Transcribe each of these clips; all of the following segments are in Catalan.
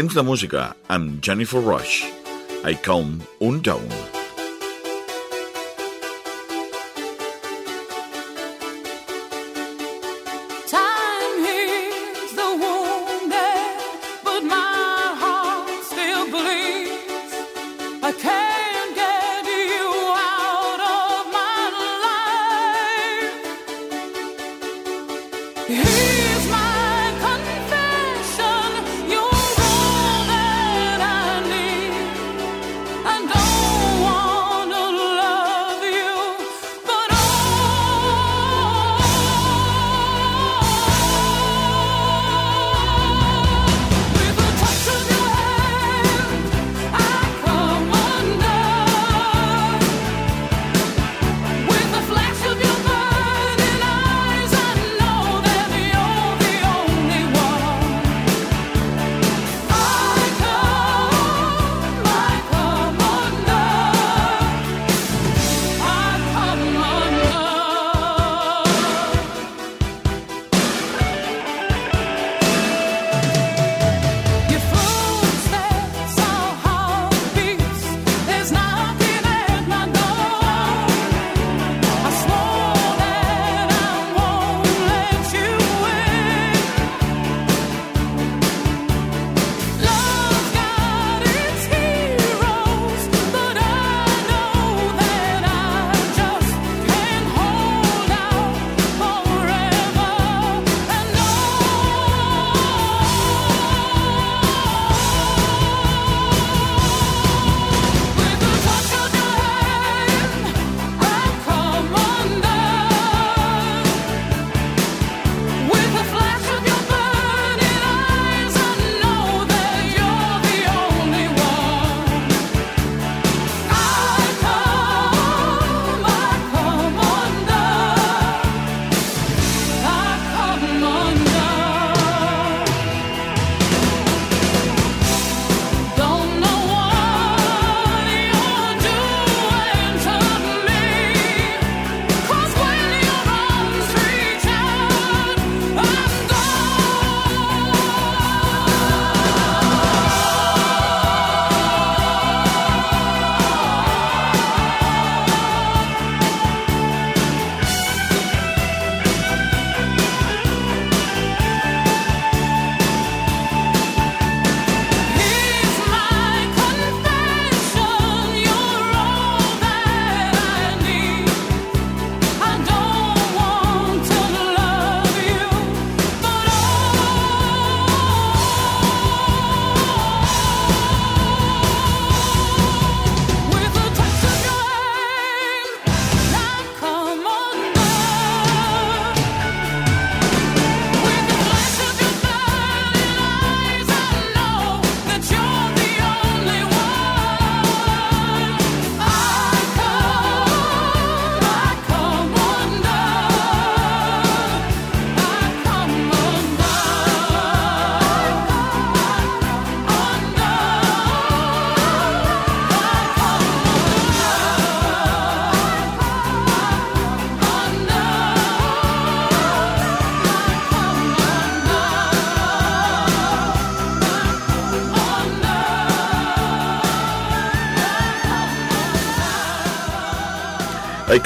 Temps de música amb Jennifer Rush. I Come Undone.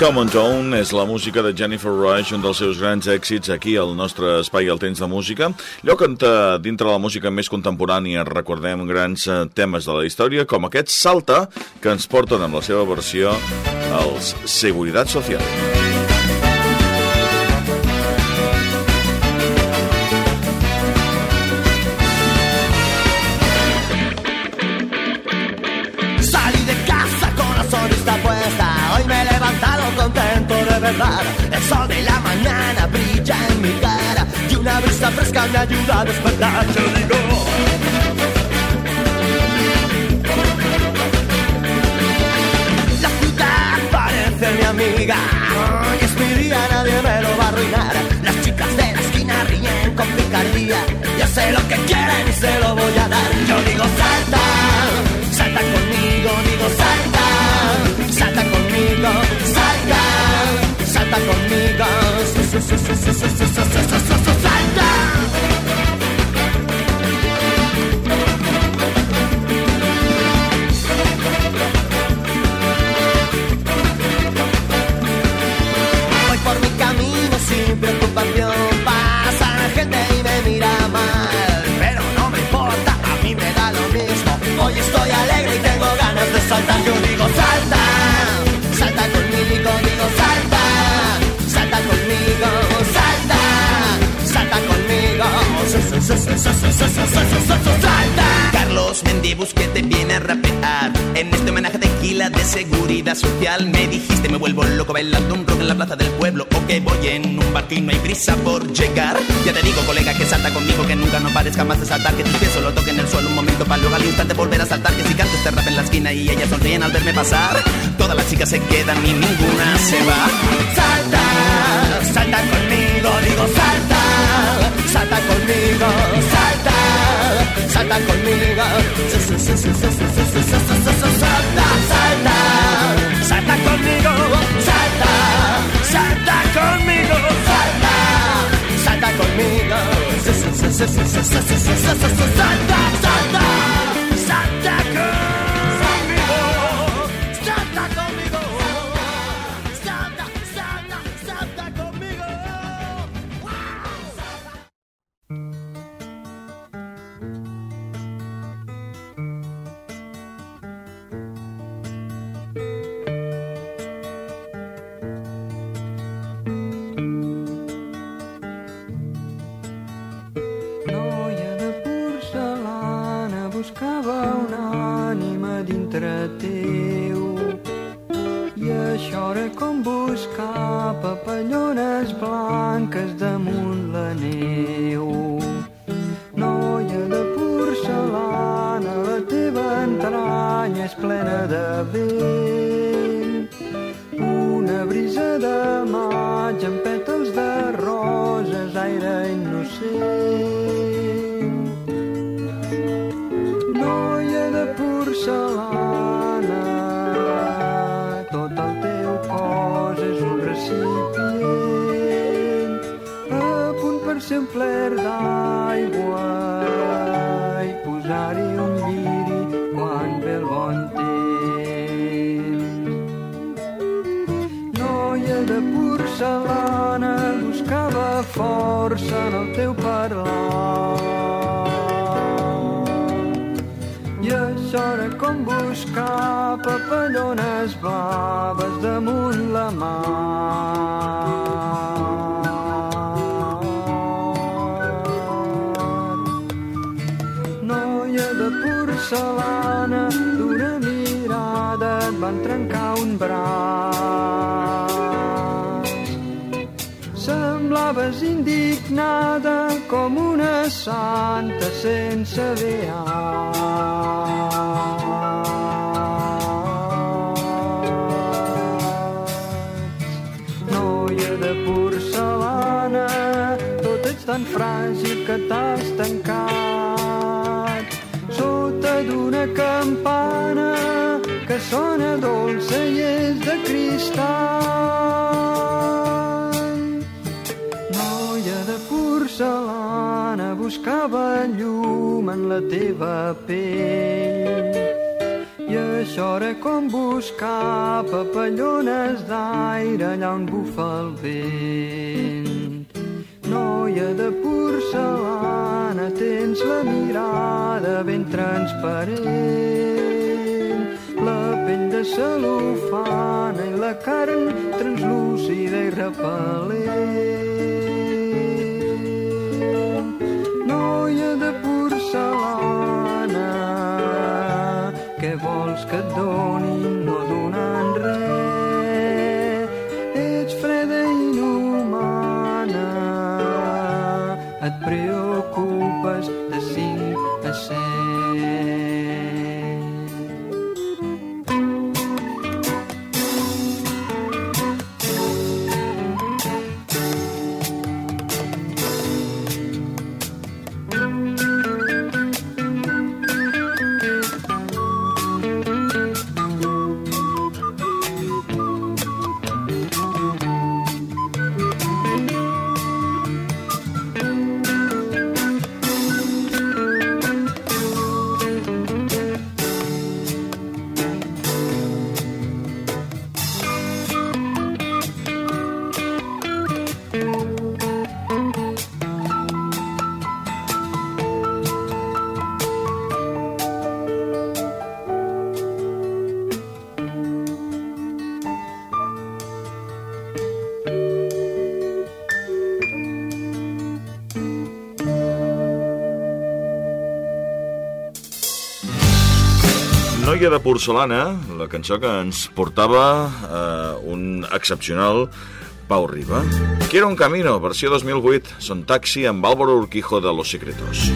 Come On Down és la música de Jennifer Rush, un dels seus grans èxits aquí al nostre espai al temps de música. Lloc on eh, dintre la música més contemporània recordem grans eh, temes de la història, com aquest Salta, que ens porten amb la seva versió als Seguridad Social. El sol de la mañana brilla en mi cara y una brisa fresca me ayuda a despertar. Yo digo. La ciudad parece mi amiga. Y es mi día, nadie me lo va a arruinar. Las chicas de la esquina ríen con picardía. Yo sé lo que quieren y se lo voy a dar. Yo digo salta, salta conmigo, digo salta, conmigo. Que busqué te viene a rapear. En este homenaje tequila de seguridad social me dijiste me vuelvo loco bailando un rock en la plaza del pueblo o que voy en un barco y no hay prisa por llegar. Ya te digo, colega, que salta conmigo, que nunca no pares jamás de saltar, que tus pies solo toquen el suelo un momento para luego al instante volver a saltar, que si canto este rap en la esquina y ellas sonríen al verme pasar, todas las chicas se quedan y ninguna se va. Salta, Sunday, Sunday, Sunday. Papallones blanques damunt la neu. Noia de porcelana, la teva entranya és plena de vent. Ser d'aigua i posar-hi un lliri quan ve el bon temps. Noia de porcelana buscava força en el teu parlar. I això era com buscar papallones blaves damunt la mar. Van trencar un braç. Semblaves indignada com una santa sense beats. Noia de porcelana, tot ets tan fràgil que t'has tancat sota d'una campana sona dolça i és de cristall. Noia de porcelana buscava llum en la teva pell i això era com buscar papallones d'aire allà on bufa el vent. Noia de porcelana, tens la mirada ben transparent, pell de cel·lofana i la carn translúcida i repel·lent. Noia de porcelana, què vols que et doni Fàbrica de Porcelana, la cançó que ens portava eh, un excepcional Pau Riba. Quiero un camino, versió 2008, son taxi amb Álvaro Urquijo de Los Secretos.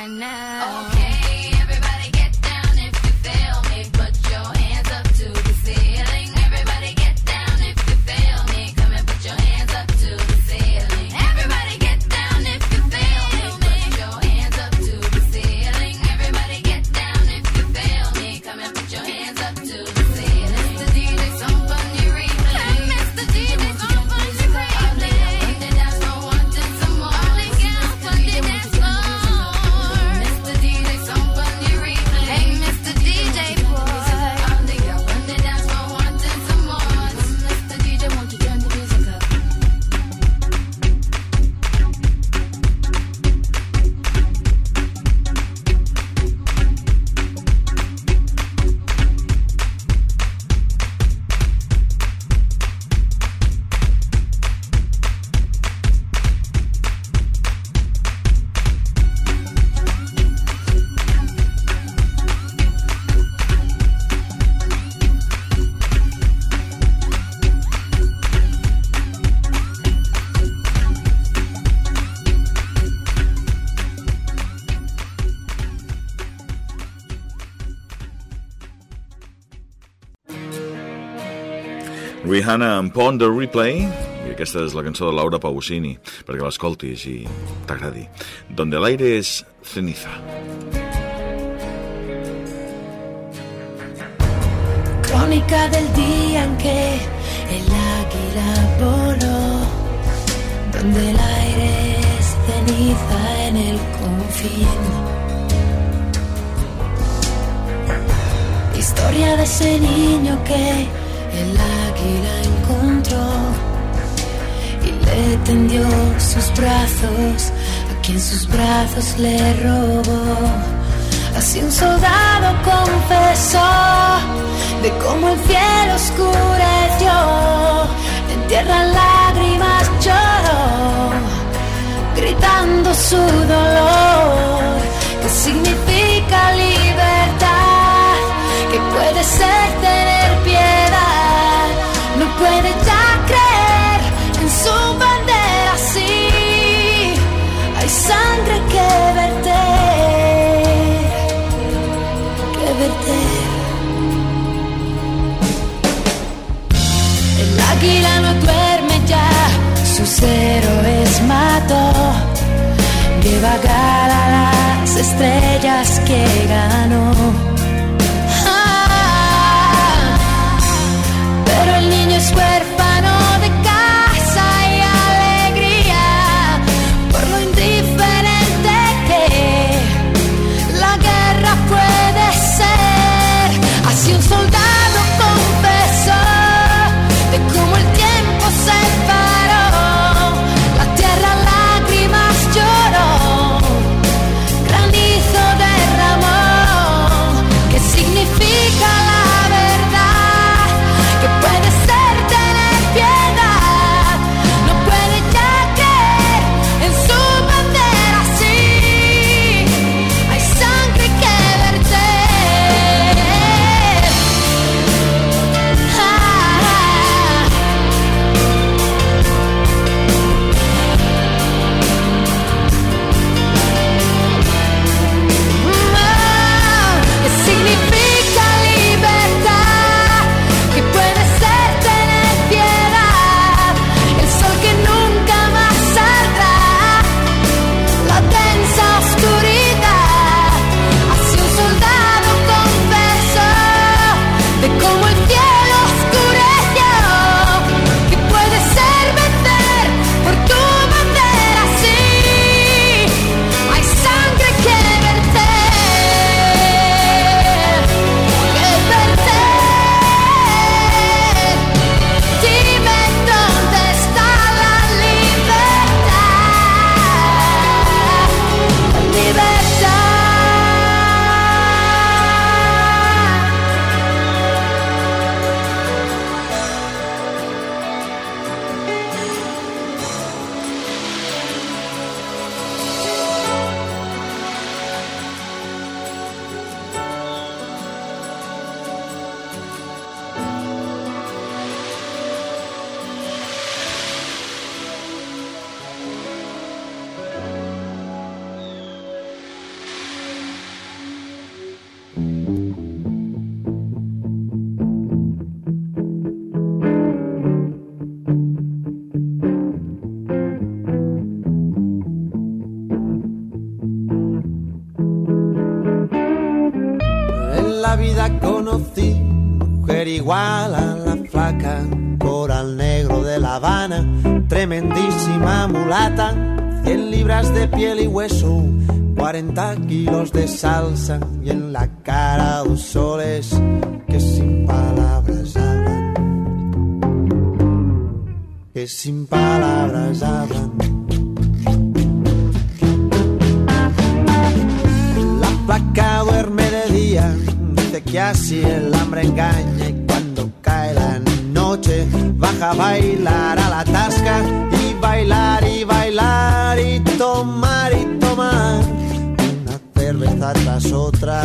Right now. Okay, Rihanna amb Pon the Replay i aquesta és la cançó de Laura Pausini perquè l'escoltis i t'agradi. Donde el aire es ceniza. Crónica del día en que el águila voló, donde el aire es ceniza en el confín. Historia de ese niño que el águila encontró y le tendió sus brazos a quien sus brazos le robó. Así un soldado confesó de cómo el cielo oscureció, en tierra lágrimas lloró, gritando su dolor, que significa libertad, puede ser tener piedad, no puede ya creer en su bandera así, hay sangre que verter, que verter. El águila no duerme ya, sus héroes mató. Lleva a las estrellas que ganó. La flaca, coral negro de La Habana, tremendísima mulata, 100 libras de piel y hueso, 40 kilos de salsa y en la cara dos soles que sin palabras hablan, que sin palabras hablan. La placa duerme de día, dice que así el hambre engaña baja a bailar a la tasca y bailar y bailar y tomar y tomar. Una cerveza tras otra,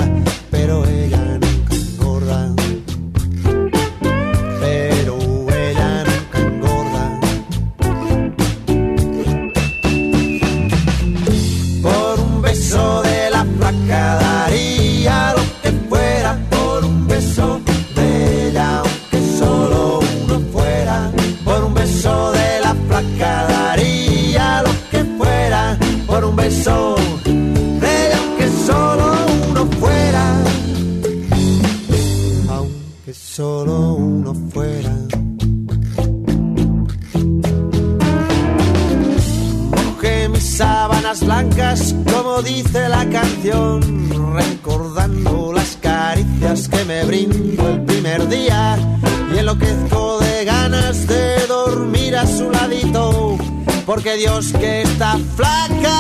porque Dios que está flaca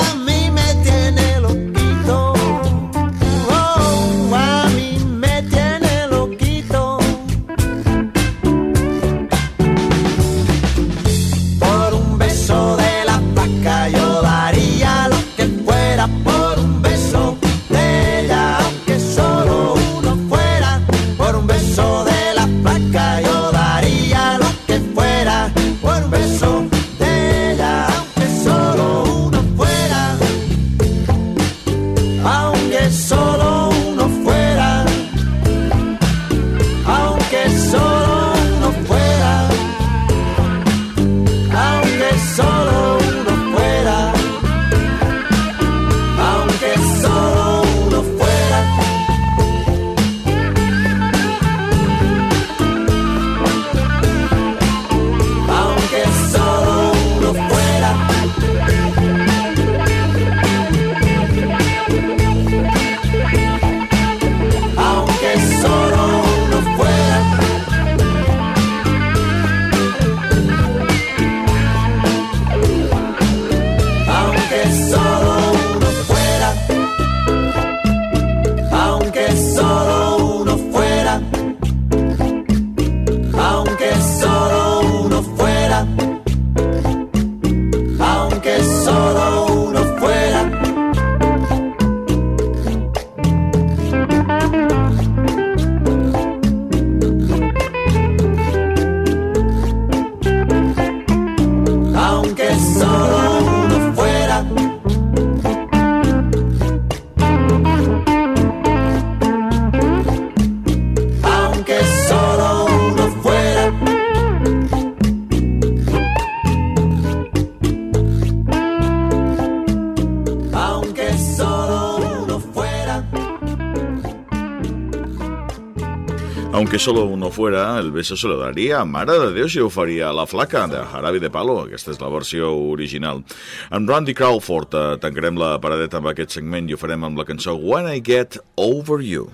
Aunque solo uno fuera, el beso se lo daria. Mare de Déu, si ho faria la flaca de Jarabe de Palo. Aquesta és la versió original. Amb Randy Crawford eh, tancarem la paradeta amb aquest segment i ho farem amb la cançó When I Get Over You.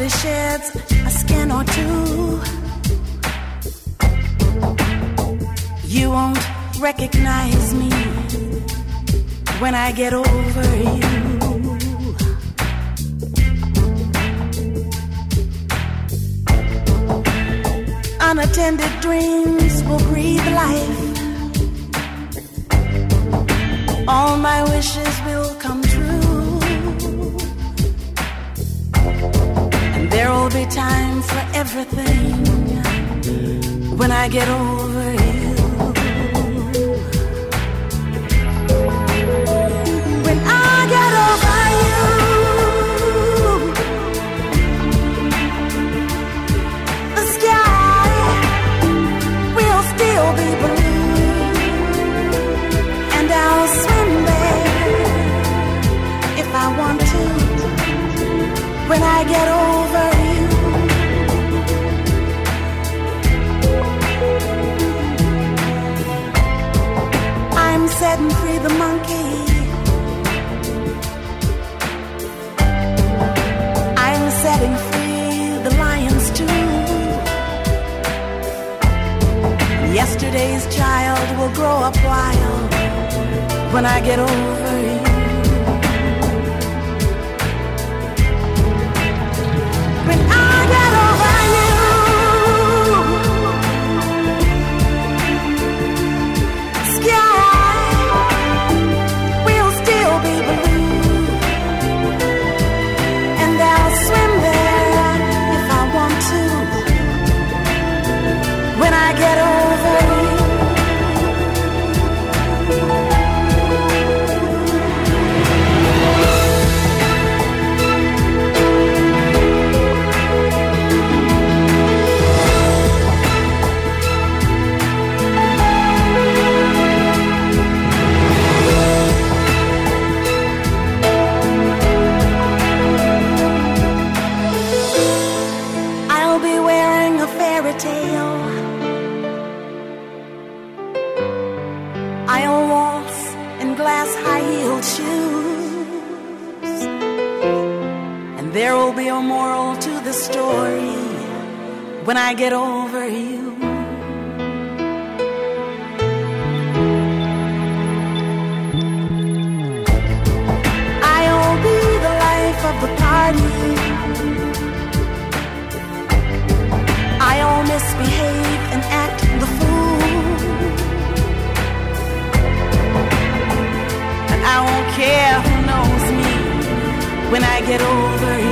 Everybody sheds a skin or two. You won't recognize me when I get over you. Unattended dreams will breathe life. All my wishes will be time for everything when I get over you. The party. I'll misbehave and act the fool. And I won't care who knows me when I get over